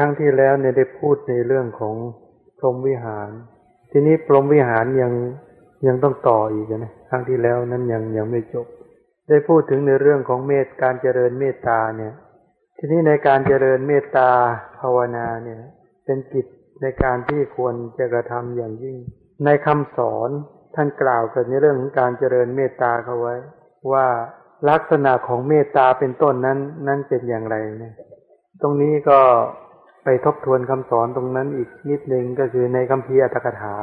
ครั้งที่แล้วเนี่ยได้พูดในเรื่องของพรหมวิหาร ทีนี้พรหมวิหารยังยังต้องต่ออีกนะครั้งที่แล้วนั้นยังยังไม่จบ ได้พูดถึงในเรื่องของเมตการเจริญเมตตาเนี่ย ทีนี้ในการเจริญเมตตาภาวนาเนี่ย เป็นกิจในการที่ควรจะกระทำอย่างยิ่ง ในคำสอนท่านกล่าวกันในเรื่องของการเจริญเมตตาเขาไว้ ว่าลักษณะของเมตตาเป็นต้นนั้น นั้นเป็นอย่างไรเนี่ย ตรงนี้ก็ ไปทบทวนคำสอนตรงนั้นอีกนิดนึงก็คือในคำพีอัตถกถา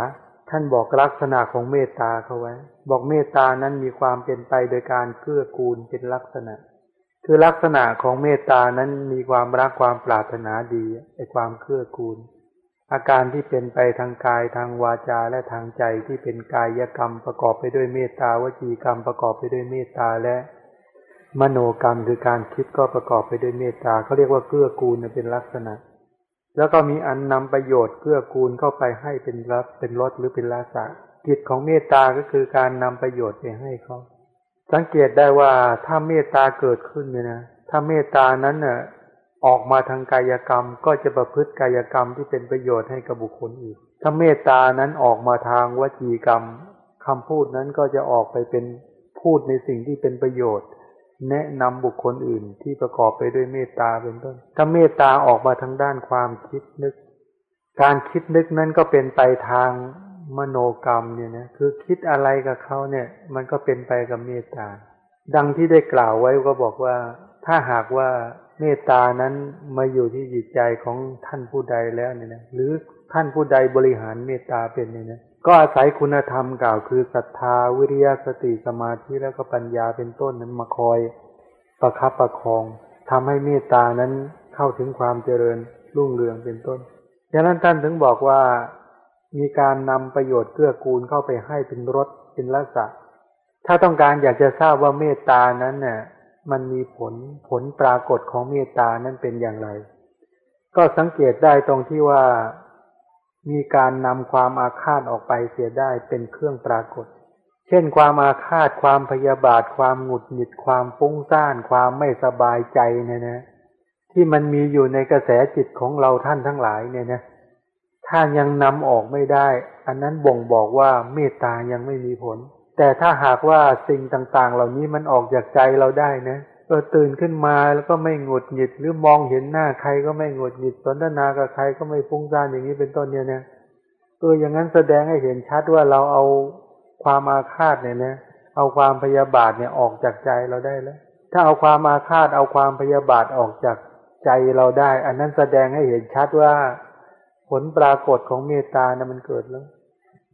ท่านบอกลักษณะของเมตตาเขาไว้ บอกเมตตานั้นมีความเป็นไปโดยการเกื้อกูลเป็นลักษณะ คือลักษณะของเมตตานั้นมีความรักความปรารถนาดีไอความเกื้อกูล อาการที่เป็นไปทางกายทางวาจาและทางใจที่เป็นกายกรรมประกอบไปด้วยเมตตาวจีกรรมประกอบไปด้วยเมตตาและมโนกรรมคือการคิดก็ประกอบไปด้วยเมตตาเขาเรียกว่าเกื้อกูลเป็นลักษณะ แล้วก็มีอันนำประโยชน์เกื้อกูลเข้าไปให้เป็นรับเป็นรสหรือเป็นลาสะกิจของเมตตาก็คือการนำประโยชน์ไปให้เขาสังเกตได้ว่าถ้าเมตตาเกิดขึ้นเนี่ยนะถ้าเมตตานั้นเน่ะออกมาทางกายกรรมก็จะประพฤติกายกรรมที่เป็นประโยชน์ให้กับบุคคลอีก ถ้าเมตตานั้นออกมาทางวจีกรรมคำพูดนั้นก็จะออกไปเป็นพูดในสิ่งที่เป็นประโยชน์ แนะนำบุคคลอื่นที่ประกอบไปด้วยเมตตาเป็นต้น ถ้าเมตตาออกมาทางด้านความคิดนึก การคิดนึกนั้นก็เป็นไปทางมโนกรรมเนี่ยนะคือคิดอะไรกับเขาเนี่ย มันก็เป็นไปกับเมตตา ดังที่ได้กล่าวไว้ก็บอกว่า ถ้าหากว่าเมตตานั้นมาอยู่ที่จิตใจของท่านผู้ใดแล้วเนี่ยนะหรือท่านผู้ใดบริหารเมตตาเป็นเนี่ยนะ ก็อาศัยคุณธรรมกล่าวคือศรัทธาวิริยะสติสมาธิแล้วก็ปัญญาเป็นต้นนั้นมาคอยประคับประคองทำให้เมตตานั้นเข้าถึงความเจริญรุ่งเรืองเป็นต้นดังนั้นท่านถึงบอกว่ามีการนำประโยชน์เกื้อกูลเข้าไปให้เป็นรสเป็นลักษณะถ้าต้องการอยากจะทราบว่าเมตตานั้นเนี่ยมันมีผลผลปรากฏของเมตตานั้นเป็นอย่างไร ก็สังเกตได้ตรงที่ว่า มีการนำความอาฆาตออกไปเสียได้เป็นเครื่องปรากฏ เช่นความอาฆาตความพยาบาท ความหงุดหงิดความฟุ้งซ่าน ความไม่สบายใจเนี่ยนะ ที่มันมีอยู่ในกระแสจิตของเราท่านทั้งหลายเนี่ยนะถ้ายังนำออกไม่ได้ อันนั้นบ่งบอกว่าเมตตายังไม่มีผล แต่ถ้าหากว่าสิ่งต่างๆ เหล่านี้มันออกจากใจเราได้นะเออตื่นขึ้นมาแล้วก็ไม่หงุดหงิด หรือมองเห็นหน้าใครก็ไม่หงุดหงิดสนทนากับใครก็ไม่ฟุ้งซ่านอย่างนี้เป็นต้นเนี่ยนะเอออย่างนั้นแสดงให้เห็นชัดว่าเราเอาความอาฆาตเนี่ยนะเอาความพยาบาทเนี่ยออกจากใจเราได้แล้ว ถ้าเอาความอาฆาตเอาความพยาบาทออกจากใจเราได้ อันนั้นแสดงให้เห็นชัดว่าผลปรากฏของเมตตานะมันเกิดแล้ว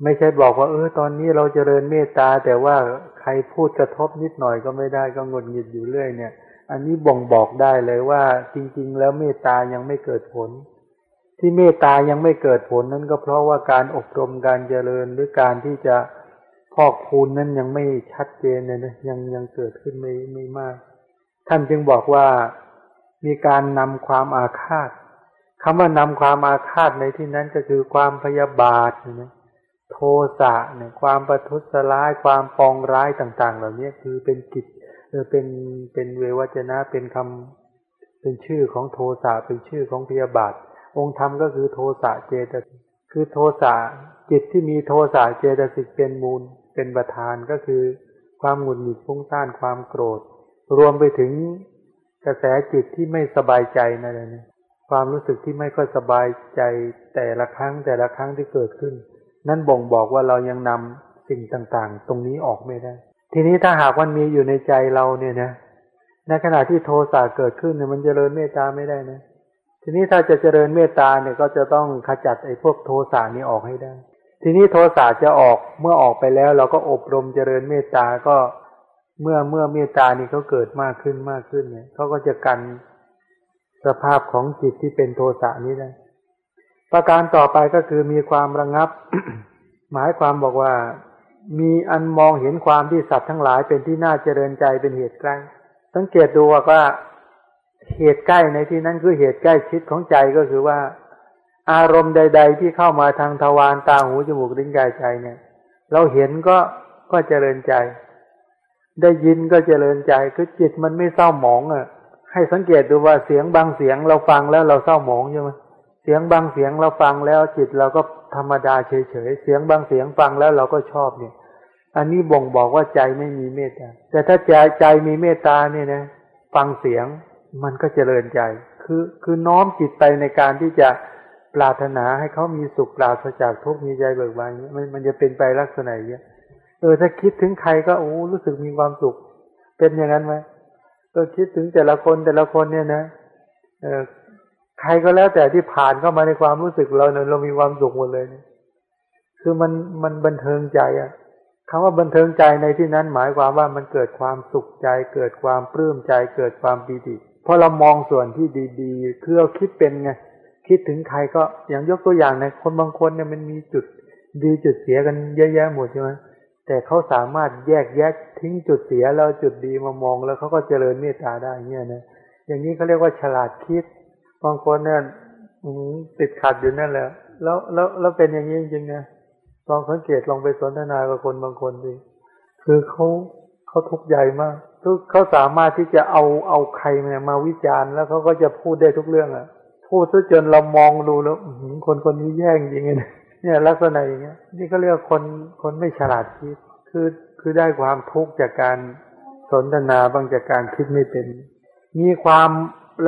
ไม่ใช่บอกว่า เออ ตอนนี้เราจเจริญเมตตา แต่ว่าใครพูดกระทบนิดหน่อยก็ไม่ได้ก็งดหงิดอยู่เรื่อยเนี่ย อันนี้บ่งบอกได้เลยว่า จริง ๆ แล้วเมตตายังไม่เกิดผล ที่เมตตายังไม่เกิดผลนั้นก็เพราะว่าการอบรมการเจริญหรือการที่จะพอกพูนนั้นยังไม่ชัดเจนเลยนะยังยังเกิดขึ้นไม่ไม่มาก ท่านจึงบอกว่ามีการนำความอาฆาตคำว่านำความอาฆาตในที่นั้นก็คือความพยาบาทนะ โทสะเนี่ยความประทุษร้ายความปองร้ายต่าง ๆ เหล่านี้คือเป็นกิจเออเป็นเป็นเววจนะเป็นคำเป็นชื่อของโทสะเป็นชื่อของพยาบาท องค์ธรรมก็คือโทสะเจตสิกคือโทสะจิตที่มีโทสะเจตสิกเป็นมูลเป็นประธานก็คือ ความหงุดหงิดฟุ้งซ่านความโกรธ รวมไปถึงกระแสจิตที่ไม่สบายใจนั่นเองความรู้สึกที่ไม่ค่อยสบายใจแต่ละครั้งแต่ละครั้งที่เกิดขึ้น นั่นบ่งบอกว่าเรายังนำสิ่งต่างๆ ตรงนี้ออกไม่ได้ ทีนี้ถ้าหากมันมีอยู่ในใจเราเนี่ยนะ ในขณะที่โทสะเกิดขึ้นเนี่ยมันจเจริญเมตตาไม่ได้นะ ทีนี้ถ้าจะเจริญเมตตาเนี่ยก็จะต้องขจัดไอ้พวกโทสะนี้ออกให้ได้ ทีนี้โทสะจะออกเมื่อออกไปแล้ว เราก็อบรมเจริญเมตตาก็เมื่อเมื่อเมตตานี้เขาเกิดมากขึ้นมากขึ้นเนี่ยเขาก็จะกันสภาพของจิตที่เป็นโทสะนี้ได้ ประการต่อไปก็คือมีความระงับ หมายความบอกว่า มีอันมองเห็นความที่สัตว์ทั้งหลายเป็นที่น่าเจริญใจเป็นเหตุใกล้ สังเกตดูว่าเหตุใกล้ในที่นั้นคือเหตุใกล้ชิดของใจก็คือว่า อารมณ์ใด ๆ ที่เข้ามาทางทวารตาหูจมูกลิ้นกายใจเนี่ย เราเห็นก็ก็เจริญใจ ได้ยินก็เจริญใจคือจิตมันไม่เศร้าหมองอะให้สังเกตดูว่าเสียงบางเสียงเราฟังแล้วเราเศร้าหมองใช่ไหม เสียงบางเสียงเราฟังแล้วจิตเราก็ธรรมดาเฉยๆ เสียงบางเสียงฟังแล้วเราก็ชอบเนี่ย อันนี้บ่งบอกว่าใจไม่มีเมตตา แต่ถ้าใจใจมีเมตตาเนี่ยนะ ฟังเสียงมันก็เจริญใจ คือคือน้อมจิตไปในการที่จะปรารถนาให้เขามีสุขปราศจากทุกข์มีใจเบิกบานมันมันจะเป็นไปลักษณะอย่างเงี้ยเออถ้าคิดถึงใครก็โอ้รู้สึกมีความสุข เป็นอย่างนั้นไหมก็คิดถึงแต่ละคนแต่ละคนเนี่ยนะเออ ใครก็แล้วแต่ที่ผ่านเข้ามาในความรู้สึกเราเนี่ยเรามีความสุขหมดเลยเนี่ยคือมันมันบันเทิงใจอะคำว่าบันเทิงใจในที่นั้นหมายความว่ามันเกิดความสุขใจ เกิดความปลื้มใจ เกิดความปีติเพราะเรามองส่วนที่ดีๆคือเราคิดเป็นไงคิดถึงใครก็อย่างยกตัวอย่างในคนบางคนเนี่ยมันมีจุดดีจุดเสียกันเยอะแยะหมดใช่ไหมแต่เขาสามารถแยกแยะทิ้งจุดเสียแล้วจุดดีมามองแล้วเขาก็เจริญเมตตาได้เนี่ยนะอย่างนี้เขาเรียกว่าฉลาดคิด บางคนเนี่ยติดขัดอยู่นั่นแหละ แล้วแล้วแล้วเป็นอย่างนี้จริงๆนะลองสังเกตลองไปสนทนากับคนบางคนดิคือเขาเขาทุกข์ใหญ่มากทุกเขาสามารถที่จะเอาเอาใครเนี่ยมาวิจารณ์แล้วเขาก็จะพูดได้ทุกเรื่องอะ พูดซะจนเรามองดูแล้วคนคนนี้แย่งจริงๆเนี่ย ลักษณะอย่างเงี้ย นี่ก็เรียกคนคนไม่ฉลาดคิด คือคือได้ความทุกข์จากการสนทนาบางจากการคิดไม่เป็น มีความ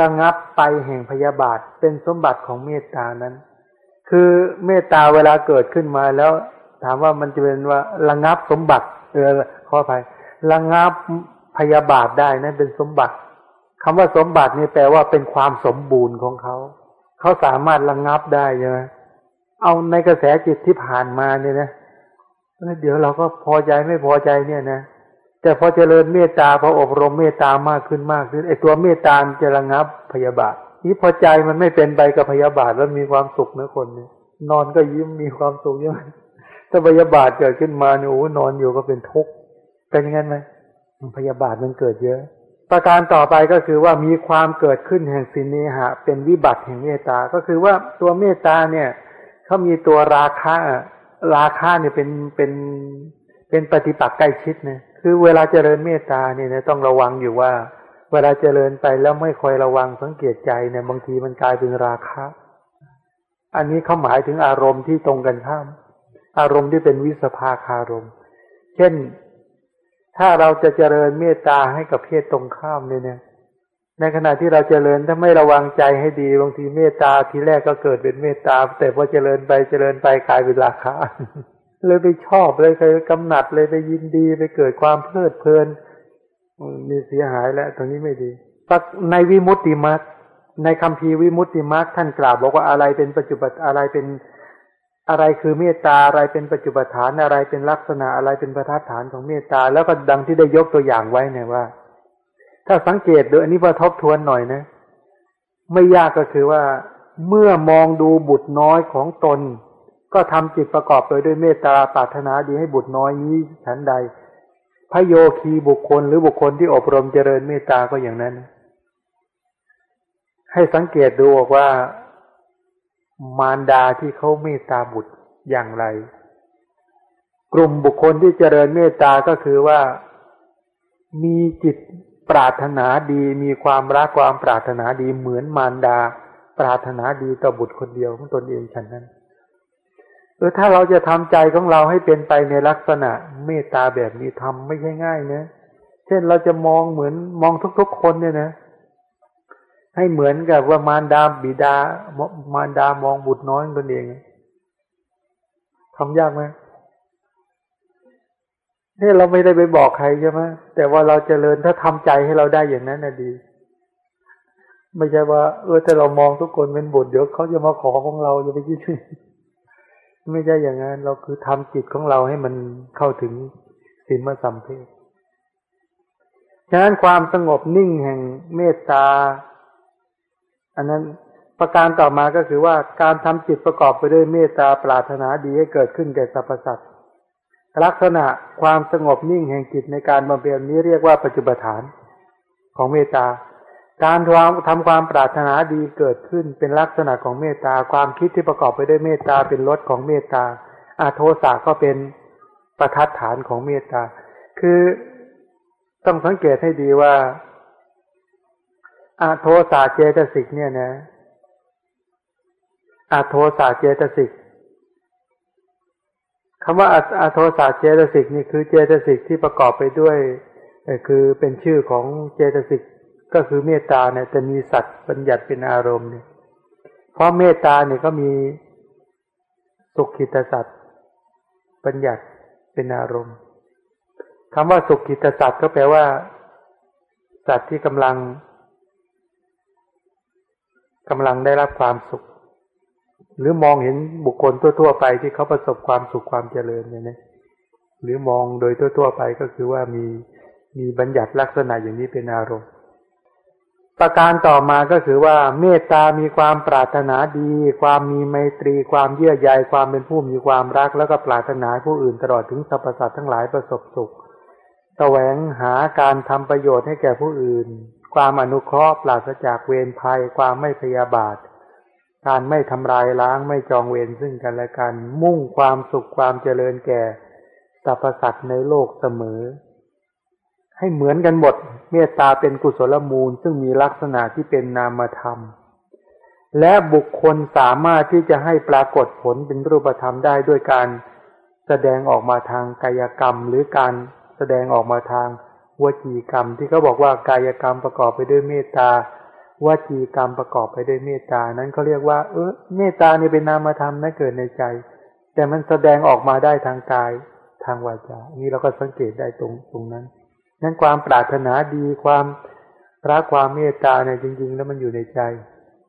ระงับไปแห่งพยาบาทเป็นสมบัติของเมตตานั้น คือเมตตาเวลาเกิดขึ้นมาแล้ว ถามว่ามันจะเป็นว่าระงับสมบัติเออขออภัยระงับพยาบาทได้นั่นเป็นสมบัติคำว่าสมบัตินี่แปลว่าเป็นความสมบูรณ์ของเขาเขาสามารถระงับได้ใช่ไหมเอาในกระแสจิตที่ผ่านมาเนี่ยนะเดี๋ยวเราก็พอใจไม่พอใจเนี่ยนะ แต่พอเจริญเมตตาพออบรมเมตตามากขึ้นมากขึ้นไอ้ตัวเมตตาจะระงับพยาบาทนี้พอใจมันไม่เป็นไปกับพยาบาทแล้วมีความสุขนะคนเนี่ยนอนก็ยิ้มมีความสุขใช่ไหมถ้าพยาบาทเกิดขึ้นมาเนี่ยโอ้นอนอยู่ก็เป็นทุกข์เป็นยังไงไหมพยาบาทมันเกิดเยอะ ประการต่อไปก็คือว่ามีความเกิดขึ้นแห่งสินเนหะ เป็นวิบัติแห่งเมตตา ก็คือว่าตัวเมตตาเนี่ยเขามีตัวราคะราคะเนี่ยเป็นเป็นเป็นปฏิปักษ์ใกล้ชิดนะ คือเวลาเจริญเมตตาเนี่ยต้องระวังอยู่ว่า เวลาเจริญไปแล้วไม่คอยระวังสังเกตใจเนี่ยบางทีมันกลายเป็นราคะ อันนี้เขาหมายถึงอารมณ์ที่ตรงกันข้าม อารมณ์ที่เป็นวิสภาคารมเช่น ถ้าเราจะเจริญเมตตาให้กับเพศตรงข้ามเนี่ยเนี่ย ในขณะที่เราเจริญถ้าไม่ระวังใจให้ดีบางทีเมตตาทีแรกก็เกิดเป็นเมตตาแต่พอเจริญไปเจริญไปกลายเป็นราคะ เลยไปชอบเลยเคยกำหนัดเลยไปยินดีไปเกิดความเพลิดเพลินมีเสียหายแล้วตรงนี้ไม่ดีในวิมุตติมัรในคำพีวิมุตติมัรท่านกล่าวบอกว่าอะไรเป็นปัจจุบันอะไรเป็นอะไรคือเมตตาอะไรเป็นปัจจุบันฐานอะไรเป็นลักษณะอะไรเป็นประทัดฐานของเมตตา แล้วก็ดังที่ได้ยกตัวอย่างไว้เนี่ยว่า ถ้าสังเกตดูอันนี้พอทบทวนหน่อยนะ ไม่ยากก็คือว่า เมื่อมองดูบุตรน้อยของตน ก็ทำจิตประกอบโดยด้วยเมตตาปรารถนาดีให้บุตรน้อยนี้ฉันใดพระโยคีบุคคลหรือบุคคลที่อบรมเจริญเมตตาก็อย่างนั้น ให้สังเกตดูบอกว่ามารดาที่เขาเมตตาบุตรอย่างไร กลุ่มบุคคลที่เจริญเมตตาก็คือว่ามีจิตปรารถนาดีมีความรักความปรารถนาดีเหมือนมารดา ปรารถนาดีต่อบุตรคนเดียวของตนเองฉันนั้น เออถ้าเราจะทำใจของเราให้เป็นไปในลักษณะเมตตาแบบนี้ทำไม่ใช่ง่ายนะเช่นเราจะมองเหมือนมองทุกๆคนเนี่ยนะ ให้เหมือนกับว่ามารดาบิดามารดามองบุตรน้อยตนเองทำยากไหมนี่เราไม่ได้ไปบอกใครใช่ไหมแต่ว่าเราจเจริญถ้าทำใจให้เราได้อย่างนั้นนะดี ไม่ใช่ว่า เออถ้าเรามองทุกคนเป็นบุตรเดี๋ยวเขาจะมาขอของเราจะไปยิ่ ไม่ใช่อย่างนั้น เราคือทำจิตของเราให้มันเข้าถึงสิมสัมเพศฉะนั้นความสงบนิ่งแห่งเมตตา อันนั้นประการต่อมาก็คือว่าการทำจิตประกอบไปด้วยเมตตาปรารถนาดีให้เกิดขึ้นแก่สรรพสัตว์ลักษณะความสงบนิ่งแห่งจิตในการบำเพ็ญนี้เรียกว่าปัจจุบัฐานของเมตตา การทำความปรารถนาดีเกิดขึ้นเป็นลักษณะของเมตตาความคิดที่ประกอบไปด้วยเมตตาเป็นรสของเมตตาอาโทสะก็เป็นประทัดฐานของเมตตา คือต้องสังเกตให้ดีว่าอาโทสาเจตสิกเนี่ยนะอาโทสาเจตสิกคำว่าอาโทสาเจตสิกนี่คือเจตสิกที่ประกอบไปด้วยคือเป็นชื่อของเจตสิก ก็คือเมตตาเนี่ยจะมีสัตว์บัญญัติเป็นอารมณ์เนี่ยเพราะเมตตาเนี่ยก็มีสุขิตสัตว์บัญญัติเป็นอารมณ์คำว่าสุขิตสัตว์ก็แปลว่า สัตว์ที่กำลังกำลังได้รับความสุข หรือมองเห็นบุคคลทั่ว ๆ ไปที่เขาประสบความสุขความเจริญเนี่ยนะหรือมองโดยทั่ว ๆ ไปก็คือว่ามีมีบัญญัติลักษณะอย่างนี้เป็นอารมณ์ ประการต่อมาก็คือว่าเมตตามีความปรารถนาดี ความมีไมตรี ความเยื่อใยความเป็นผู้มีความรัก แล้วก็ปรารถนาผู้อื่นตลอดถึงสรรพสัตว์ทั้งหลายประสบสุขแสวงหาการทำประโยชน์ให้แก่ผู้อื่น ความอนุเคราะห์ปราศจากเวรภัย ความไม่พยาบาท การไม่ทำลายล้างไม่จองเวรซึ่งกันและกัน มุ่งความสุขความเจริญแก่สรรพสัตว์ในโลกเสมอ ให้เหมือนกันหมด เมตตาเป็นกุศลมูล ซึ่งมีลักษณะที่เป็นนามธรรม และบุคคลสามารถที่จะให้ปรากฏผลเป็นรูปธรรมได้ด้วยการแสดงออกมาทางกายกรรม หรือการแสดงออกมาทางวจีกรรม ที่เขาบอกว่ากายกรรมประกอบไปด้วยเมตตาวจีกรรมประกอบไปด้วยเมตตานั้นเขาเรียกว่า เออเมตตานี่เป็นนามธรรมนะเกิดในใจ แต่มันแสดงออกมาได้ทางกายทางวาจา นี่เราก็สังเกตได้ตรงตรงนั้น นั้นความปรารถนาดีความพรักความเมตตาเนี่ยจริง ๆ แล้วมันอยู่ในใจ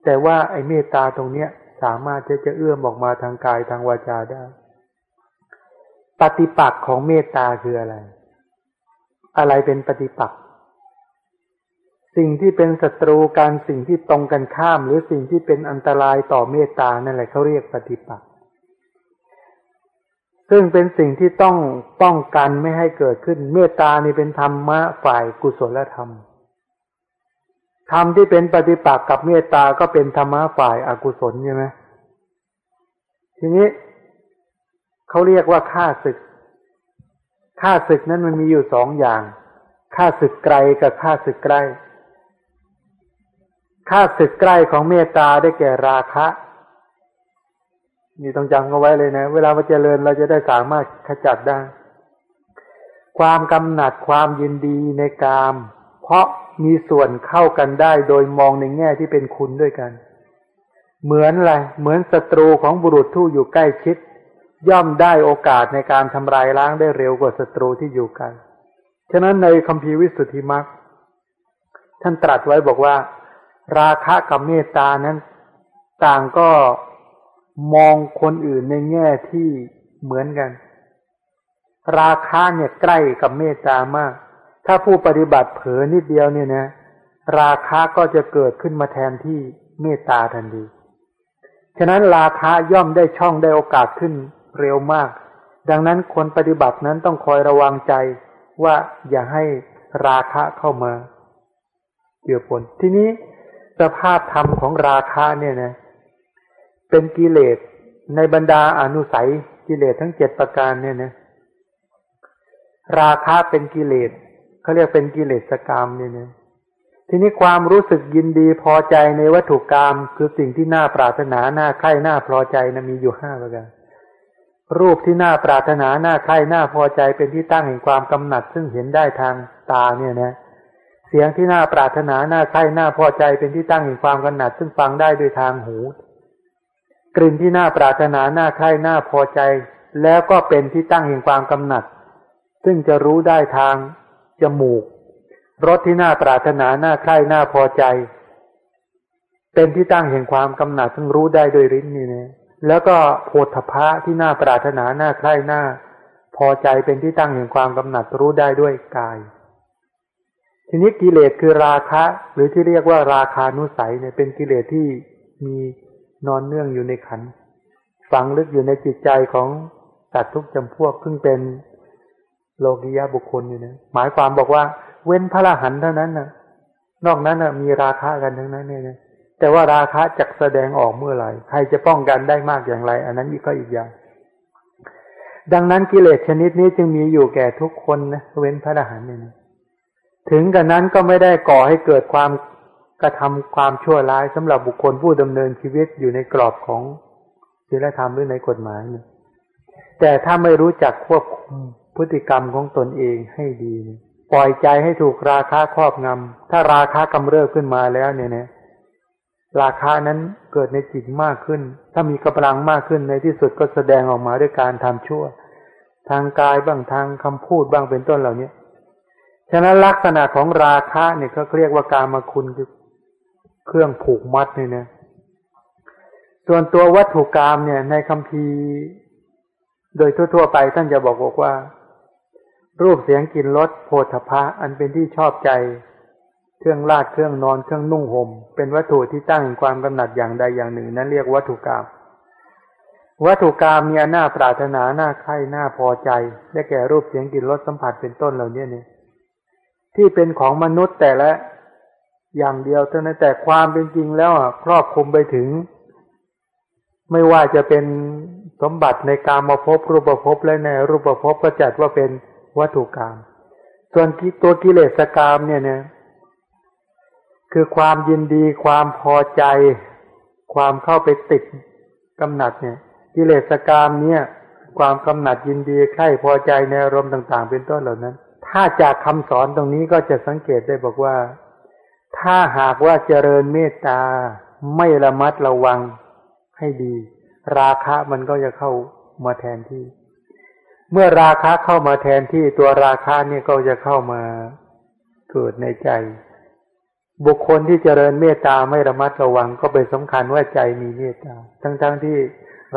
แต่ว่าไอ้เมตตาตรงเนี้ยสามารถจะจะเอื้อมออกมาทางกายทางวาจาได้ ปฏิปักษ์ของเมตตาคืออะไร อะไรเป็นปฏิปักษ์สิ่งที่เป็นศัตรูกันสิ่งที่ตรงกันข้าม หรือสิ่งที่เป็นอันตรายต่อเมตตานั่นแหละเขาเรียกปฏิปักษ์ ซึ่งเป็นสิ่งที่ต้องป้องกันไม่ให้เกิดขึ้น เมตตานี่เป็นธรรมะฝ่ายกุศลธรรม ธรรมที่เป็นปฏิปักษ์กับเมตตาก็เป็นธรรมะฝ่ายอากุศลใช่ไหมทีนี้เขาเรียกว่าฆ่าศึกค่าศึกนั้นมันมีอยู่สองอย่างค่าศึกไกลกับค่าศึกใกล้ค่าศึกใกล้ของเมตตาได้แก่ราคะ นี่ต้องจำเอาไว้เลยนะ เวลาเราเจริญเราจะได้สามารถขจัดได้ ความกำหนัดความยินดีในกาม เพราะมีส่วนเข้ากันได้โดยมองในแง่ที่เป็นคุณด้วยกัน เหมือนอะไรเหมือนศัตรูของบุรุษทู่อยู่ใกล้ชิด ย่อมได้โอกาสในการทำลายล้างได้เร็วกว่าศัตรูที่อยู่ไกลฉะนั้นในคำพีวิสุทธิมรรคท่านตรัสไว้บอกว่า ราคะกับเมตตานั้น ต่างก็ มองคนอื่นในแง่ที่เหมือนกัน ราคะเนี่ยใกล้กับเมตตามาก ถ้าผู้ปฏิบัติเผลอนิดเดียวเนี่ยนะ ราคะก็จะเกิดขึ้นมาแทนที่เมตตาทันทีฉะนั้นราคะย่อมได้ช่องได้โอกาสขึ้นเร็วมาก ดังนั้นคนปฏิบัตินั้นต้องคอยระวังใจว่าอย่าให้ราคะเข้ามาเกี่ยวผล ทีนี้สภาพธรรมของราคะเนี่ยนะ เป็นกิเลสในบรรดาอนุสัยกิเลสทั้งเจ็ดประการเนี่ยนะราคะเป็นกิเลสเขาเรียกเป็นกิเลสกรรมเนี่ยนะทีนี้ความรู้สึกยินดีพอใจในวัตถุกรรม คือสิ่งที่น่าปรารถนาน่าใคร่น่าพอใจนะมีอยู่ห้าประการรูปที่น่าปรารถนาน่าใคร่น่าพอใจเป็นที่ตั้งแห่งความกำหนัด ซึ่งเห็นได้ทางตาเนี่ยนะ เสียงที่น่าปรารถนาน่าใคร่น่าพอใจเป็นที่ตั้งแห่งความกำหนัด ซึ่งฟังได้โดยทางหู กลิ่นที่น่าปรารถนาน่าใคร่น่าพอใจ แล้วก็เป็นที่ตั้งแห่งความกำหนัด ซึ่งจะรู้ได้ทางจมูกรสที่น่าปรารถนาน่าใคร่น่าพอใจ เป็นที่ตั้งแห่งความกำหนัดซึ่งรู้ได้โดยริ้นนี่นะแล้วก็โพธพะที่น่าปรารถนาน่าใคร่น่าพอใจเป็นที่ตั้งแห่งความกำหนัดรู้ได้ด้วยกาย ทีนี้กิเลสคือราคะ หรือที่เรียกว่าราคานุสัยเนี่ยเป็นกิเลสที่มี นอนเนื่องอยู่ในขันฝังลึกอยู่ในจิตใจของสัตว์ทุกจำพวกซึ่งเป็นโลกิยาบุคคลอยู่นะหมายความบอกว่า เว้นพระรหันเท่านั้นนะนอกนั้นนะมีราคะกันทั้งนั้นเนี่ยแต่ว่าราคะจะแสดงออกเมื่อไหร่ใครจะป้องกันได้มากอย่างไร อันนั้นก็อีกอย่าง ดังนั้นกิเลสชนิดนี้จึงมีอยู่แก่ทุกคนนะเว้นพระอรหันเนี่ยถึงกันนั้นก็ไม่ได้ก่อให้เกิดความ กระทำความชั่วร้ายสำหรับบุคคลผู้ดำเนินชีวิตอยู่ในกรอบของศีลธรรมหรือในกฎหมายเนี่ยแต่ถ้าไม่รู้จักควบคุมพฤติกรรมของตนเองให้ดี ปล่อยใจให้ถูกราคาครอบงำ ถ้าราคากำเริบขึ้นมาแล้วเนี่ยนะราคานั้นเกิดในจิตมากขึ้น ถ้ามีกำลังมากขึ้นในที่สุดก็แสดงออกมาด้วยการทำชั่ว ทางกายบ้างทางคำพูดบ้างเป็นต้นเหล่านี้ฉะนั้นลักษณะของราคะเนี่ยเขาเรียกว่าการมาคุณคือ เครื่องผูกมัดเนี่ยนะส่วนตัววัตถุกรรมเนี่ย ในคำพีโดยทั่ว ๆ ไปท่านจะบอกบอกว่า รูปเสียงกลิ่นรสโพธพะอันเป็นที่ชอบใจ เครื่องลาดเครื่องนอนเครื่องนุ่งหม่มเป็นวัตถุที่ตั้งความกำหนัดอย่างใดอย่างหนึ่ง นั้นเรียกวัตถุกรรมวัตถุกรรมมีหน้าปรารถนาหน้าใคร่หน้าพอใจได้แก่รูปเสียงกลิ่นรสสัมผัสเป็นต้นเหล่านี้เนี่ยที่เป็นของมนุษย์แต่ละ อย่างเดียวเท่านั้นแต่ความเป็นจริงแล้วครอบคลุมไปถึง ไม่ว่าจะเป็นสมบัติในการมาพบรูปภพและในรูปภพก็จัดว่าเป็นวัตถุกรรมส่วนตัวกิเลสกรรมเนี่ยเนี่ยคือความยินดีความพอใจ ความเข้าไปติดกำหนัดเนี่ย กิเลสกรรมเนี่ย ความกำหนัดยินดีใคร่พอใจในอารมณ์ต่าง ๆ เป็นต้นเหล่านั้น ถ้าจากคำสอนตรงนี้ก็จะสังเกตได้บอกว่า ถ้าหากว่าเจริญเมตตาไม่ระมัดระวังให้ดี ราคะมันก็จะเข้ามาแทนที่ เมื่อราคะเข้ามาแทนที่ตัวราคะเนี่ยก็จะเข้ามาเกิดในใจ บุคคลที่เจริญเมตตาไม่ระมัดระวัง ก็เป็นสำคัญว่าใจมีเมตตา ทั้งๆทที่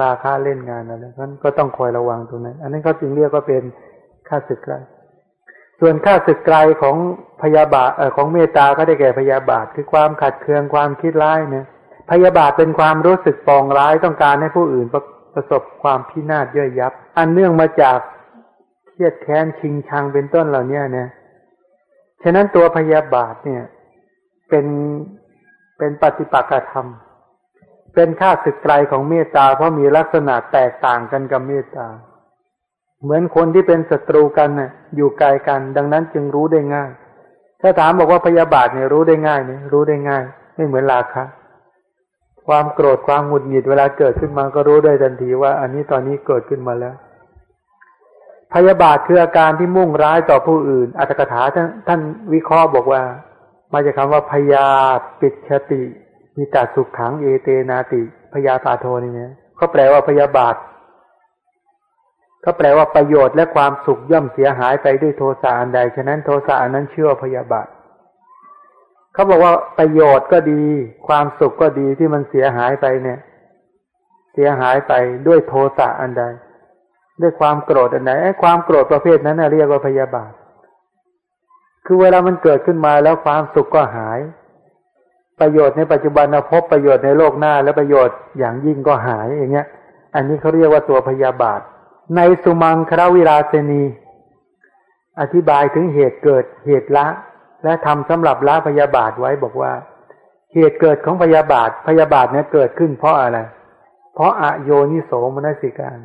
ราคะเล่นงานอะไรนั้นก็ต้องคอยระวังตรงนั้น อันนั้นเขาจึงเรียกว่าเป็นข้าศึกแล้ว ส่วนค่าศึกไกลของพยาบาทของเมตตาก็ได้แก่พยาบาทคือความขัดเคืองความคิดร้ายเนี่ยพยาบาทเป็นความรู้สึกปองร้ายต้องการให้ผู้อื่นประประสบความพินาศย่อยยับ อันเนื่องมาจากเครียดแค้นชิงชังเป็นต้นเหล่านี้เนี่ยฉะนั้นตัวพยาบาทเนี่ย เป็นเป็นปฏิปักษ์ธรรม เป็นค่าศึกไกลของเมตตาเพราะมีลักษณะแตกต่างกันกับเมตตา เหมือนคนที่เป็นศัตรูกันน่ะ อยู่ไกลกัน ดังนั้นจึงรู้ได้ง่าย ถ้าถามบอกว่าพยาบาทเนี่ยรู้ได้ง่ายเนี่ยรู้ได้ง่าย ไม่เหมือนราคะความโกรธความหงุดหงิดเวลาเกิดขึ้นมาก็รู้ได้ทันทีว่า อันนี้ตอนนี้เกิดขึ้นมาแล้ว พยาบาทคืออาการที่มุ่งร้ายต่อผู้อื่น อัตถกถาท่านท่านวิเคราะห์บอกว่า มาจากคาว่าพยาปิดชติมีตาสุขขังเอเตนาติพยาตาโทนี่เนี่ยเขาแปลว่าพยาบาท ก็แปลว่าประโยชน์และความสุขย่อมเสียหายไปด้วยโทสะอันใด ฉะนั้นโทสะอันนั้นเชื่อพยาบาทเขาบอกว่าประโยชน์ก็ดี ความสุขก็ดีที่มันเสียหายไปเนี่ย เสียหายไปด้วยโทสะอันใด ด้วยความโกรธอันใดไอ้ความโกรธประเภทนั้นเรียกว่าพยาบาท คือเวลามันเกิดขึ้นมาแล้วความสุขก็หาย ประโยชน์ในปัจจุบันพบประโยชน์ในโลกหน้า และประโยชน์อย่างยิ่งก็หายอย่างเงี้ย อันนี้เขาเรียกว่าตัวพยาบาท ในสุมังครวิราเซนี อธิบายถึงเหตุเกิดเหตุละ และทำสำหรับละพยาบาทไว้บอกว่า เหตุเกิดของพยาบาทพยาบาทเนี่ยเกิดขึ้นเพราะอะไร เพราะอโยนิโสมนสิการ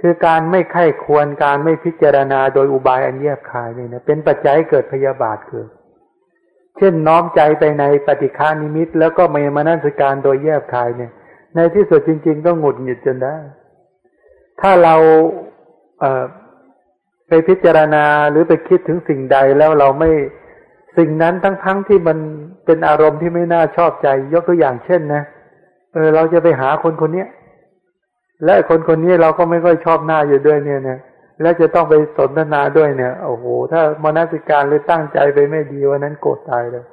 คือการไม่ไข้ควรการไม่พิจารณาโดยอุบายอันแยบคายเนี่นะเป็นปัจจัยเกิดพยาบาทเกิด เช่นน้อมใจไปในปฏิฆานิมิต แล้วก็ไม่มานั่นสการโดยแยบคายเนี่ย ในที่สุดจริง ๆ ก็หงุดหงิดจนได้ ถ้าเราเไปพิจารณาหรือไปคิดถึงสิ่งใดแล้วเราไม่สิ่งนั้นทั้งๆทที่มันเป็นอารมณ์ที่ไม่น่าชอบใจ ยกตัวอย่างเช่นนะเออเราจะไปหาคนคนเนี้ยและคนคนนี้เราก็ไม่ค่อยชอบหน้าอยู่ด้วยเนี่ยเนี่ยแล้วจะต้องไปสนทนาด้วยเนี่ย โอ้โห ถ้ามนสิการหรือตั้งใจไปไม่ดีวันนั้นโกรธตายเลย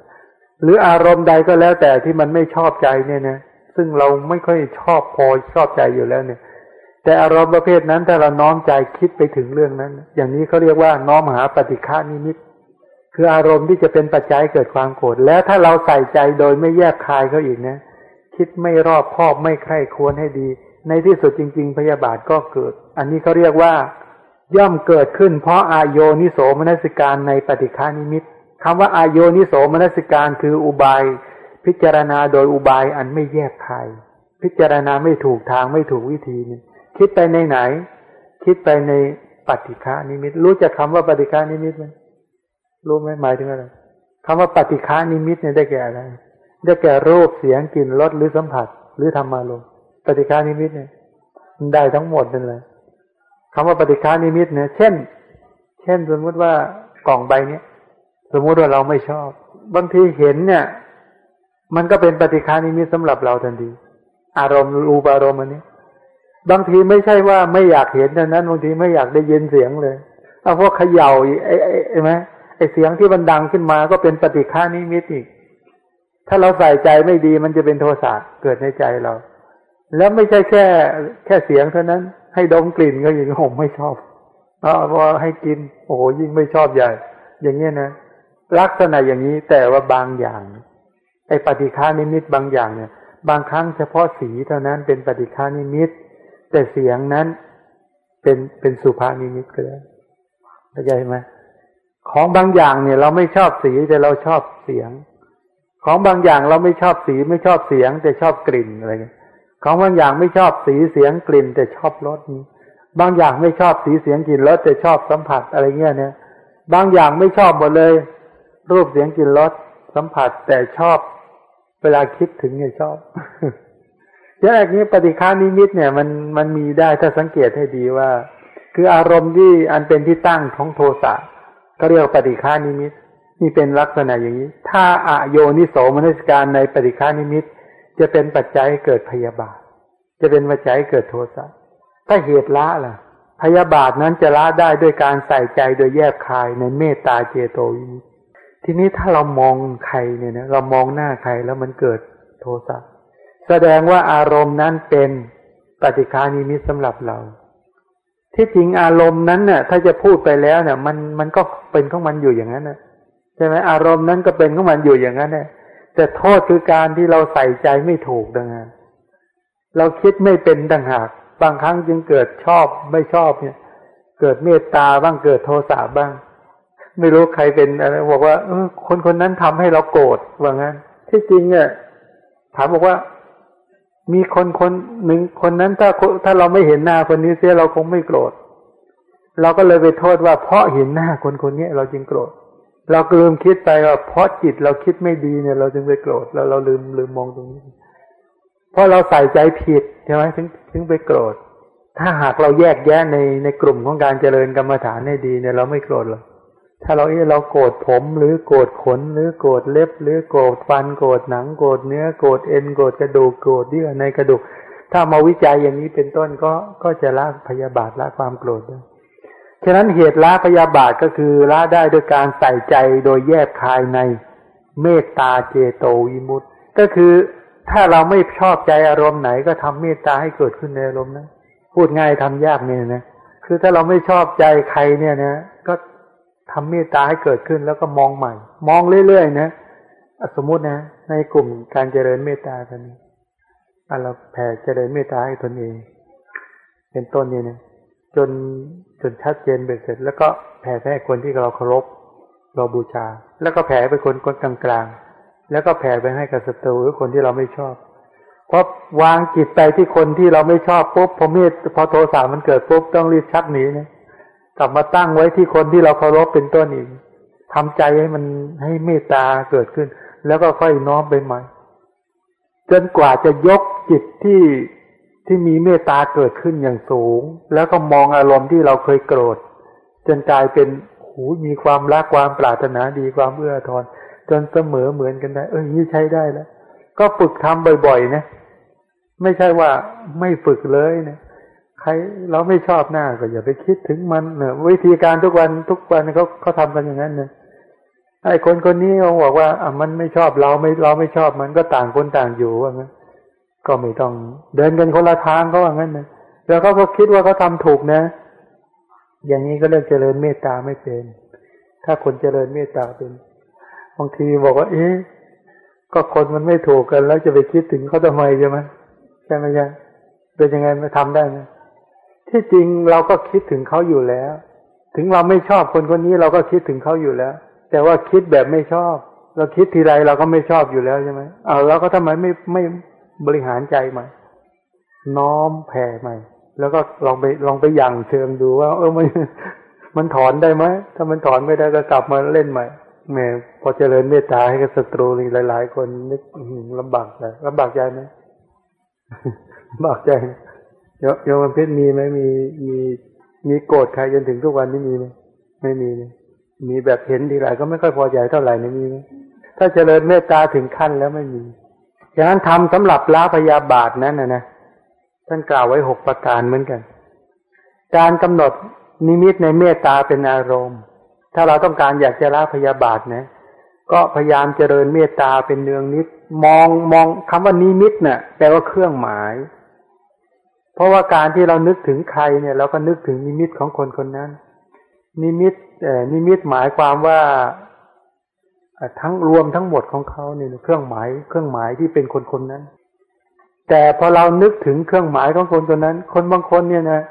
หรืออารมณ์ใดก็แล้วแต่ที่มันไม่ชอบใจเนี่ยนะซึ่งเราไม่ค่อยชอบพอชอบใจอยู่แล้วเนี่ย แต่อารมณ์ประเภทนั้นถ้าเราน้อมใจคิดไปถึงเรื่องนั้น อย่างนี้เขาเรียกว่าน้อมหาปฏิฆานิมิต คืออารมณ์ที่จะเป็นปัจจัยเกิดความโกรธแล้วถ้าเราใส่ใจโดยไม่แยกคายเขาอีกนะคิดไม่รอบคอบไม่ใคร่ควรให้ดี ในที่สุดจริง ๆ พยาบาทก็เกิด อันนี้เขาเรียกว่าย่อมเกิดขึ้น เพราะอายโยนิโสมนสิการในปฏิฆานิมิตคำว่าอายโยนิโสมนสิการคืออุบาย พิจารณาโดยอุบายอันไม่แยบคายพิจารณาไม่ถูกทางไม่ถูกวิธีนี่ คิดไปในไหน คิดไปในปฏิฆานิมิต รู้จักคาว่าปฏิฆานิมิตไหมรู้ไหมหมายถึงอะไรคำว่าปฏิฆนิมิตเนี่ยได้แก่อะไร ได้แก่รูปเสียงกลิ่นรสหรือสัมผัส หรือธรรมารมณ์ปฏิฆนิมิตเนี่ยได้ทั้งหมดนั่นเลยคำว่าปฏิฆนิมิตเนี่ย เช่น เช่นสมมติว่ากล่องใบเนี้ยสมมุติว่าเราไม่ชอบ บางทีเห็นเนี่ย มันก็เป็นปฏิฆานิมิตสำหรับเราทันที อารมณ์รูปอารมณ์อันนี้ บางทีไม่ใช่ว่าไม่อยากเห็นดังนั้น บางทีไม่อยากได้ยินเสียงเลยเอาพวกเขย่าไอ้ไอ้ไอ้ไหมไอ้เสียงที่มันดังขึ้นมาก็เป็นปฏิฆานิมิตอีก ถ้าเราใส่ใจไม่ดีมันจะเป็นโทสะเกิดในใจเรา แล้วไม่ใช่แค่ แค่เสียงเท่านั้น ให้ดมกลิ่นก็อย่างผมไม่ชอบอ๋อพอให้กิน โอ้โหยิ่งไม่ชอบใหญ่ อย่างเงี้ยนะลักษณะอย่างนี้แต่ว่าบางอย่าง ไอ้ปฏิฆานิมิตบางอย่างเนี่ย บางครั้งเฉพาะสีเท่านั้นเป็นปฏิฆานิมิต แต่เสียงนั้นเป็นเป็นสุภานิมิตก็ได้เข้าใจไหมของบางอย่างเนี่ย เราไม่ชอบสีแต่เราชอบเสียง ของบางอย่างเราไม่ชอบสีไม่ชอบเสียง แต่ชอบกลิ่นอะไรเงี้ยของบางอย่างไม่ชอบสีเสียงกลิ่น แต่ชอบรสบางอย่างไม่ชอบสีเสียงกลิ่นรสแต่ชอบสัมผัสอะไรเงี้ยเนี่ย บางอย่างไม่ชอบหมดเลย รูปเสียงกลิ่นรสสัมผัสแต่ชอบ เวลาคิดถึงเนี่ยชอบ อย่างนี้ปฏิฆนิมิตเนี่ยมันมันมีได้ถ้าสังเกตให้ดีว่า คืออารมณ์ที่อันเป็นที่ตั้งของโทสะก็เรียกปฏิฆนิมิตนี่เป็นลักษณะอย่างนี้ ถ้าอโยนิโสมนสิการในปฏิฆนิมิต จะเป็นปัจจัยเกิดพยาบาท จะเป็นปัจจัยเกิดโทสะถ้าเหตุละล่ะ พยาบาทนั้นจะละได้ด้วยการใส่ใจโดยแยบคายในเมตตาเจโตวิทีนี้ถ้าเรามองใครเนี่ยนะเรามองหน้าใครแล้วมันเกิดโทสะ แสดงว่าอารมณ์นั้นเป็นปฏิฆานิมิตสำหรับเรา ที่จริงอารมณ์นั้นเนี่ยถ้าจะพูดไปแล้วเนี่ย มันมันก็เป็นของมันอยู่อย่างนั้นนะใช่ไหมอารมณ์นั้นก็เป็นของมันอยู่อย่างนั้นเนี่ยแต่โทษคือการที่เราใส่ใจไม่ถูกดังนั้นเราคิดไม่เป็นดังหาก บางครั้งจึงเกิดชอบไม่ชอบเนี่ย เกิดเมตตาบ้างเกิดโทสะบ้าง ไม่รู้ใครเป็นอะไรบอกว่าเออคนคนนั้นทำให้เราโกรธว่างั้น ที่จริงเนี่ยถามบอกว่า มีคนคนหนึ่งคนนั้นถ้าถ้าเราไม่เห็นหน้าคนนี้เสียเราคงไม่โกรธ เราก็เลยไปโทษว่าเพราะเห็นหน้าคนคนนี้เราจึงโกรธ เราลืมคิดไปว่าเพราะจิตเราคิดไม่ดีเนี่ย เราจึงไปโกรธแล้วเราลืมลืมมองตรงนี้ เพราะเราใส่ใจผิดใช่ไหมถึงถึงไปโกรธ ถ้าหากเราแยกแยะในในกลุ่มของการเจริญกรรมฐานให้ดีเนี่ยเราไม่โกรธหรอก ถ้าเราเออเราโกรธผมหรือโกรธขนหรือโกรธเล็บ หรือโกรธฟันโกรธหนังโกรธเนื้อโกรธเอ็นโกรธกระดูกโกรธเยื่อในกระดูก ถ้ามาวิจัยอย่างนี้เป็นต้นก็ก็จะละพยาบาทละความโกรธได้ฉะนั้นเหตุละพยาบาทก็คือละได้โดยการใส่ใจโดยแยกคายในเมตตาเจโตวิมุตต์ก็คือถ้าเราไม่ชอบใจอารมณ์ไหนก็ทำเมตตาให้เกิดขึ้นในอารมณ์นั้นพูดง่ายทำยากเนี่ยนะคือถ้าเราไม่ชอบใจใครเนี่ยนะก็ ทำเมตตาให้เกิดขึ้นแล้วก็มองใหม่ มองเรื่อยๆนะสมมุตินะ ในกลุ่มการเจริญเมตตากันนี้เราแผ่เจริญเมตตาให้ตนเอง เป็นต้นนี้นะจนจนชัดเจนเบ็ดเสร็จ แล้วก็แผ่ให้คนที่เราเคารพเราบูชา แล้วก็แผ่ไปคนคนกลางๆแล้วก็แผ่ไปให้กับศัตรูหรือคนที่เราไม่ชอบเพราะวางจิตไปที่คนที่เราไม่ชอบปุ๊บพอเมตพอโทสะมันเกิดปุ๊บต้องรีบชักหนีนะ กลับมาตั้งไว้ที่คนที่เราเคารพเป็นต้นอีกทำใจให้มันให้เมตตาเกิดขึ้น แล้วก็ค่อยน้อมไปใหม่ จนกว่าจะยกจิตที่ที่มีเมตตาเกิดขึ้นอย่างสูง แล้วก็มองอารมณ์ที่เราเคยโกรธ จนกลายเป็นหูมีความรักความปรารถนาดีความเอื้อทอนจนเสมอเหมือนกันได้ เออนี่ใช้ได้แล้ว ก็ฝึกทำบ่อยๆนะ ไม่ใช่ว่าไม่ฝึกเลยนะ ใครเราไม่ชอบหน้าก็อย่าไปคิดถึงมันเนี่ยวิธีการทุกวันทุกวันเขาเขาทำกันอย่างนั้นเนี่ยไอ้คนคนนี้เขาบอกว่าอะมันไม่ชอบเราไม่เราไม่ชอบมันก็ต่างคนต่างอยู่ว่างั้นก็ไม่ต้องเดินกันคนละทางเขาว่างั้นนะแล้วเขาก็คิดว่าเขาทาถูกนะ อย่างนี้ก็เรียกเจริญเมตตาไม่เป็น ถ้าคนเจริญเมตตาเป็นบางทีบอกว่า เอ๊ะก็คนมันไม่ถูกกัน แล้วจะไปคิดถึงเขาทำไมใช่ไหมใช่ไหมยังเป็นยังไงมาทำได้ไหม ที่จริงเราก็คิดถึงเขาอยู่แล้ว ถึงเราไม่ชอบคนคนนี้เราก็คิดถึงเขาอยู่แล้ว แต่ว่าคิดแบบไม่ชอบ เราคิดทีไรเราก็ไม่ชอบอยู่แล้วใช่ไหมเอาเราก็ทำไมไม่ไม่บริหารใจใหม่ น้อมแผ่ใหม่ แล้วก็ลองไปลองไปยั่งเชิงดูว่า เออมันมันถอนได้ไหมถ้ามันถอนไม่ได้ก็กลับมาเล่นใหม่แม่พอเจริญเมตตาให้กับศัตรูนี่หลาย ๆ คนนึกลำบากใจลำบากใจไหมลำบากใจ โยมเพชรมีไหมมีมีมีโกรธใครจนถึงทุกวันนี้มีไหมไม่มีเลยมีแบบเห็นทีไรก็ไม่ค่อยพอใจเท่าไหร่นี่มีไหมถ้าเจริญเมตตาถึงขั้นแล้วไม่มีฉะนั้นทำสำหรับละพยาบาทนั้นนะนะท่านกล่าวไว้หกประการเหมือนกัน การกำหนดนิมิตในเมตตาเป็นอารมณ์ ถ้าเราต้องการอยากจะละพยาบาทนะ ก็พยายามเจริญเมตตาเป็นเนืองนิด มองมองคำว่านิมิตเนะ่ะแปลว่าเครื่องหมาย เพราะว่าการที่เรานึกถึงใครเนี่ยเราก็นึกถึงนิมิตของคนคนนั้น นิมิตเอ่อนิมิตหมายความว่าทั้งรวมทั้งหมดของเขาเนี่ยเครื่องหมายเครื่องหมายที่เป็นคนคนนั้น แต่พอเรานึกถึงเครื่องหมายของคนคนนั้น คนบางคนเนี่ยนะ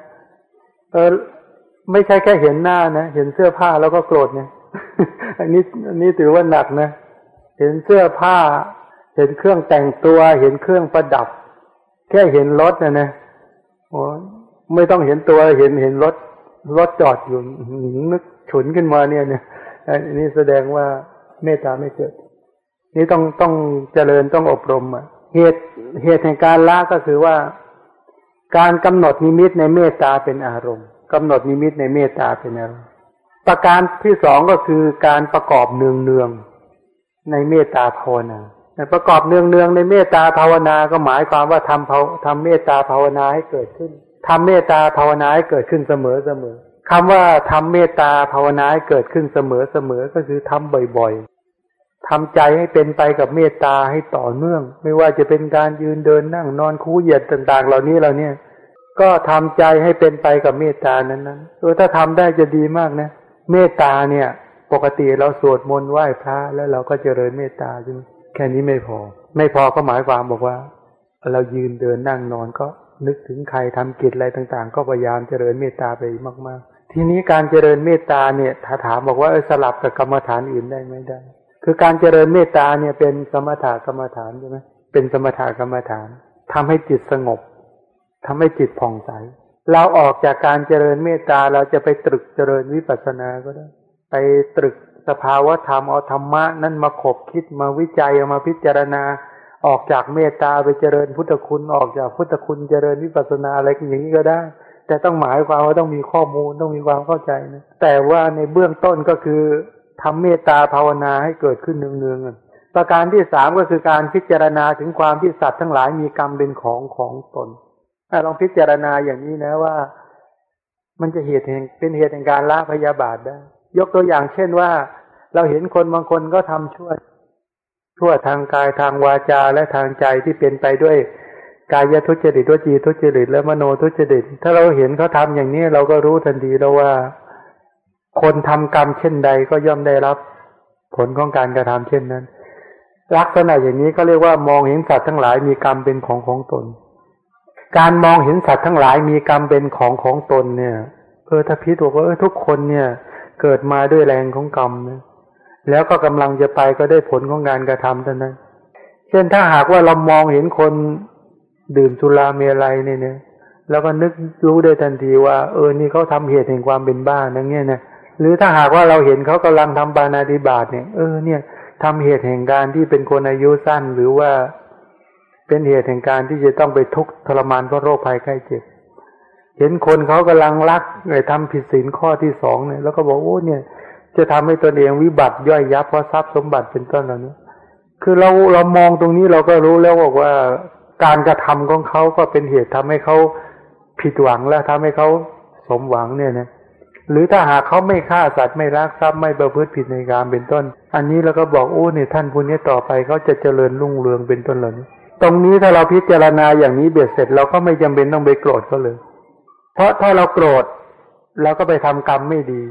เออไม่ใช่แค่เห็นหน้านะเห็นเสื้อผ้าแล้วก็โกรธเนี่ยอันนี้อันนี้ถือว่าหนักนะเห็นเสื้อผ้า เห็นเครื่องแต่งตัว เห็นเครื่องประดับ แค่เห็นรถนะนะ โอ้ไม่ต้องเห็นตัวเห็นเห็นรถรถจอดอยู่นึกฉุนขึ้นมาเนี่ยเนี่ยอันนี้แสดงว่าเมตตาไม่เกิด นี่ต้องต้องเจริญต้องอบรมอะเหตุเหตุแห่งการละก็คือว่า การกำหนดนิมิตในเมตตาเป็นอารมณ์กำหนดนิมิตในเมตตาเป็นอารมณ์ประการที่สองก็คือการประกอบเนืองเนืองในเมตตาภาวนา ประกอบเนืองเนืองในเมตตาภาวนาก็หมายความว่าทำทำเมตตาภาวนาให้เกิดขึ้นทำเมตตาภาวนาให้เกิดขึ้นเสมอเสมอคำว่าทำเมตตาภาวนาให้เกิดขึ้นเสมอเสมอก็คือทำบ่อยๆทำใจให้เป็นไปกับเมตตาให้ต่อเนื่อง ไม่ว่าจะเป็นการยืนเดินนั่งนอนคูเหยียดต่าง ๆ เหล่านี้เราเนี่ย ก็ทำใจให้เป็นไปกับเมตตานั้นนั้นเออถ้าทำได้จะดีมากนะ เมตตาเนี่ย ปกติเราสวดมนต์ไหว้พระแล้วเราก็เจริญเมตตาใช่ไหม แค่นี้ไม่พอ ไม่พอก็หมายความบอกว่า เรายืนเดินนั่งนอนก็นึกถึงใครทำกิจอะไรต่าง ๆ ก็พยายามเจริญเมตตาไปมาก ๆ ทีนี้การเจริญเมตตาเนี่ยถ้าถามบอกว่าสลับกับกรรมฐานอื่นได้ไหมได้ คือการเจริญเมตตาเนี่ยเป็นสมถะกรรมฐานใช่ไหมเป็นสมถะกรรมฐานทำให้จิตสงบทำให้จิตผ่องใส เราออกจากการเจริญเมตตาเราจะไปตรึกเจริญวิปัสสนาก็ได้ ไปตรึก สภาวะธรรมเอาธรรมะนั่นมาขบคิดมาวิจัยมาพิจารณาออกจากเมตตาไปเจริญพุทธคุณออกจากพุทธคุณเจริญวิปัสสนาอะไรอย่างนี้ก็ได้ แต่ต้องหมายความว่าต้องมีข้อมูลต้องมีความเข้าใจนะแต่ว่าในเบื้องต้นก็คือทำเมตตาภาวนาให้เกิดขึ้นเนืองๆประการที่สามก็คือการพิจารณาถึงความที่สัตว์ทั้งหลายมีกรรมเป็นของของตนลองพิจารณาอย่างนี้นะว่า มันจะเหตุแห่งเป็นเหตุแห่งการละพยาบาทได้ ยกตัวอย่างเช่นว่า เราเห็นคนบางคนก็ทำชั่วชั่วทางกายทางวาจาและทางใจที่เป็นไปด้วยกายทุจริตวจีทุจริตและมโนทุจริต ถ้าเราเห็นเขาทาอย่างนี้เราก็รู้ทันทีแล้วว่า คนทำกรรมเช่นใดก็ย่อมได้รับ ผลของการกระทำเช่นนั้น ลักษณะอย่างนี้ก็เรียกว่ามองเห็นสัตว์ทั้งหลายมีกรรมเป็นของของตน การมองเห็นสัตว์ทั้งหลายมีกรรมเป็นของของตนเนี่ยเออถ้าพิจบอกว่าเออทุกคนเนี่ย เกิดมาด้วยแรงของกรรมนะแล้วก็กำลังจะไปก็ได้ผลของการกระทำเท่านั้น เช่นถ้าหากว่าเรามองเห็นคนดื่มสุราเมลัยเนี่ยเนี่ยแล้วก็นึกรู้ได้ทันทีว่า เออนี่เขาทาเหตุแห่งความเป็นบ้านั่นเนี่ยนะหรือถ้าหากว่าเราเห็นเขากำลังทำปานาติบาตเนี่ย เออเนี่ยทำเหตุแห่งการที่เป็นคนอายุสั้นหรือว่าเป็นเหตุแห่งการที่จะต้องไปทุกข์ทรมานเพราะโรคภัยไข้เจ็บ เห็นคนเขากำลังรักไอ้ทำผิดศีลข้อที่สองเนี่ยแล้วก็บอกโอ้เนี่ย จะทำให้ตนเองวิบัติย่อยยับเพราะทรัพย์สมบัติเป็นต้นเหล่านี้คือเราเรามองตรงนี้เราก็รู้แล้วบอกว่าการกระทำของเขาก็เป็นเหตุทำให้เขาผิดหวังและทำให้เขาสมหวังเนี่ยนะหรือถ้าหากเขาไม่ฆ่าสัตว์ไม่รักทรัพย์ไม่ประพฤติผิดในการเป็นต้น อันนี้เราก็บอกโอ้เนี่ยท่านผู้นี้ต่อไปเขาจะเจริญรุ่งเรืองเป็นต้นเหล่านี้ตรงนี้ถ้าเราพิจารณาอย่างนี้เบียดเสร็จเราก็ไม่จำเป็นต้องไปโกรธเขาเลย เพราะถ้าเราโกรธเราก็ไปทำกรรมไม่ดี